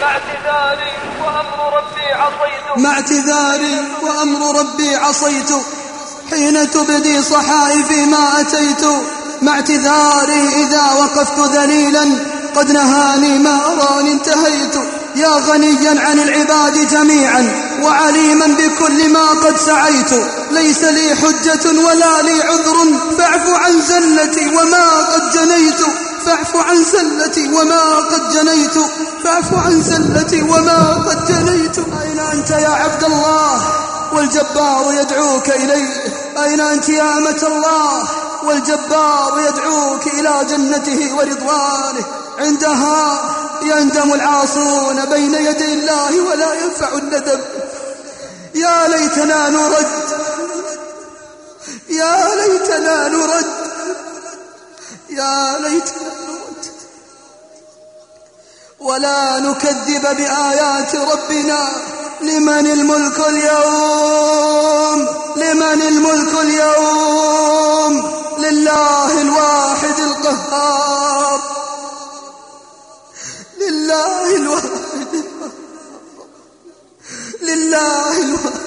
مع اعتذاري وأمر ربي عصيت اعتذاري وأمر ربي حين تبدي صحائفي ما أتيت. مع اعتذاري إذا وقفت ذليلا قد نهاني ما أراني انتهيت. يا غنيا عن العباد جميعا وعليما بكل ما قد سعيت. ليس لي حجة ولا لي عذر. فاعف عن زلتي وما قد جنيت. فاعف عن زلتي وما قد جنيت. فاعف عن زلتي وما قد جنيت. أين أنت يا عبد الله؟ والجبار يدعوك إليه. أين أنت يا أمة الله؟ والجبار يدعوك إلى جنته ورضوانه. عندها يندم العاصون بين يدي الله ولا ينفع الندم. يا ليتنا نرد. يا ليتنا نرد. يا ليتنا نرد ولا نكذب بآيات ربنا. لمن الملك اليوم؟ لمن الملك اليوم؟ لله الواحد القهار. لله الواحد لله الواحد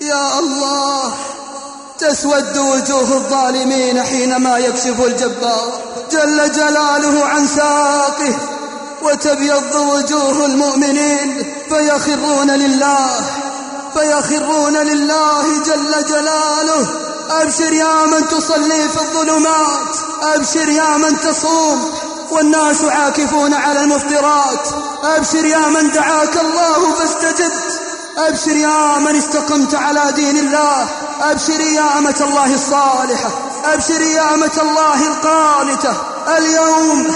يا الله تسود وجوه الظالمين حينما يكشف الجبار جل جلاله عن ساقه وتبيض وجوه المؤمنين فيخرون لله فيخرون لله جل جلاله. أبشر يا من تصلي في الظلمات أبشر يا من تصوم والناس عاكفون على المفطرات. أبشر يا من دعاك الله فاستجبت أبشر يا من استقمت على دين الله. أبشري يا أمة الله الصالحة. أبشري يا أمة الله القانتة. اليوم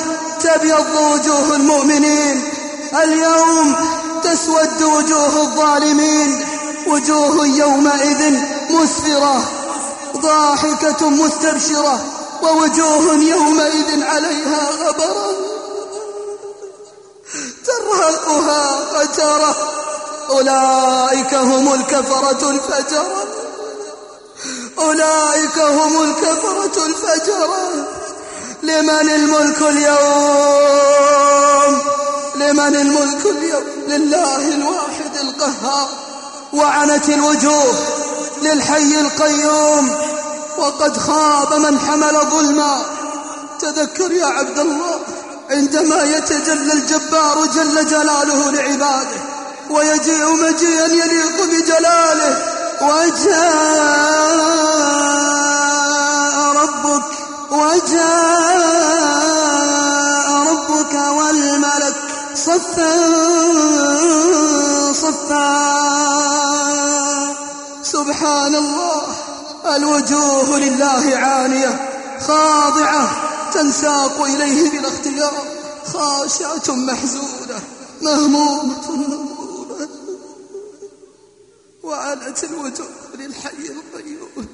تبيض وجوه المؤمنين. اليوم تسود وجوه الظالمين. وجوه يومئذ مسفرة. ضاحكة مستبشرة. ووجوه يومئذ عليها غبرة. ترهقها قترة. أولئك هم الكفرة الفجرة. أولئك هم الكفرة الفجرة. لمن الملك اليوم؟ لمن الملك اليوم؟ لله الواحد القهار. وعنت الوجوه للحي القيوم. وقد خاب من حمل ظلما. تذكر يا عبد الله عندما يتجلى الجبار جل جلاله لعباده ويجيء مجيئا يليق بجلاله. وجاء ربك وجاء ربك والملك صفا صفا. سبحان الله الوجوه لله عانية خاضعة تنساق إليه بلا اختيار خاشعة محزونة مهمومة وعنت الوجوه للحي القيوم.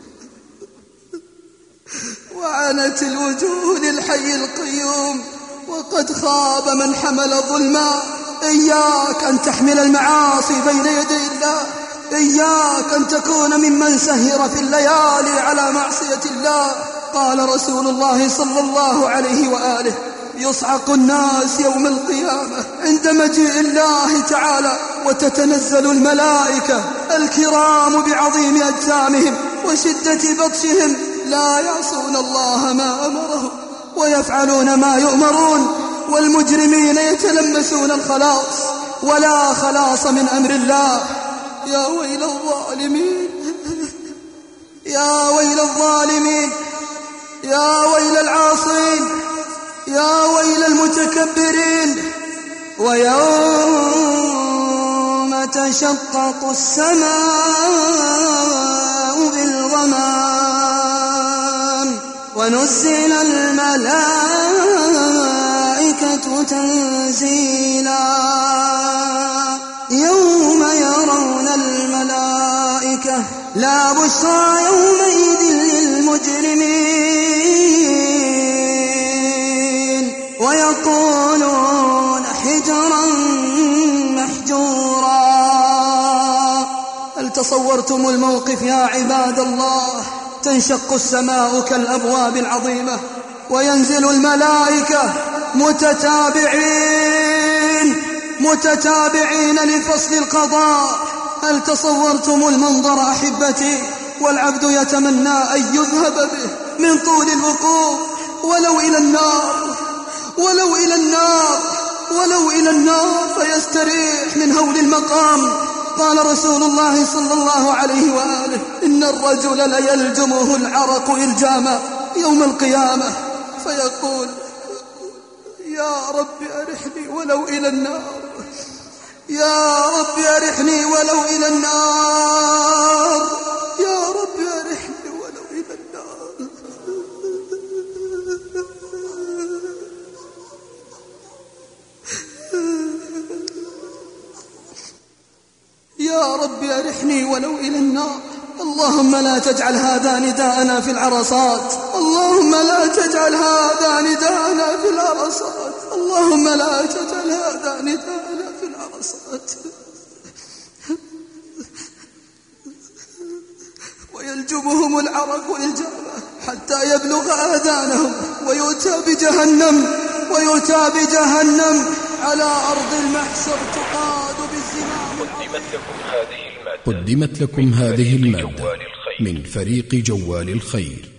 وعنت الوجوه للحي القيوم. وقد خاب من حمل ظلما. إياك أن تحمل المعاصي بين يدي الله. إياك أن تكون ممن سهر في الليالي على معصية الله. قال رسول الله صلى الله عليه وآله يصعق الناس يوم القيامة عند مجيء الله تعالى وتتنزل الملائكة الكرام بعظيم أجسامهم وشدة بطشهم. لا يعصون الله ما أمرهم ويفعلون ما يؤمرون والمجرمين يتلمسون الخلاص ولا خلاص من أمر الله. يا ويل الظالمين يا ويل الظالمين يا ويل العاصين. ويوم تشقق السماء بالغمام ونزل الملائكة تنزيلا. يوم يرون الملائكة لا بشرى يومئذ للمجرمين. ويقولون تصورتم الموقف يا عباد الله. تنشق السماء كالأبواب العظيمة وينزل الملائكة متتابعين. متتابعين لفصل القضاء. هل تصورتم المنظر أحبتي؟ والعبد يتمنى أن يذهب به من طول الوقوف. ولو إلى النار ولو إلى النار ولو إلى النار فيستريح من هول المقام. قال رسول الله صلى الله عليه وآله إن الرجل ليلجمه العرق إلجاما يوم القيامة. فيقول يا رب أرحني ولو إلى النار. يا رب أرحني ولو إلى النار. يا رب أرحني ولو إلى النار. اللهم لا تجعل هذا نداءنا في العرصات. اللهم لا تجعل هذا نداءنا في العرصات. اللهم لا تجعل هذا نداءنا في العرصات. ويلجمهم العرق الجامة حتى يبلغ آذانهم ويؤتى بجهنم ويؤتى بجهنم. على أرض المحشر تقاد بالزمام قدمت لكم هذه المادة قدمت لكم هذه المادة. من فريق جوال الخير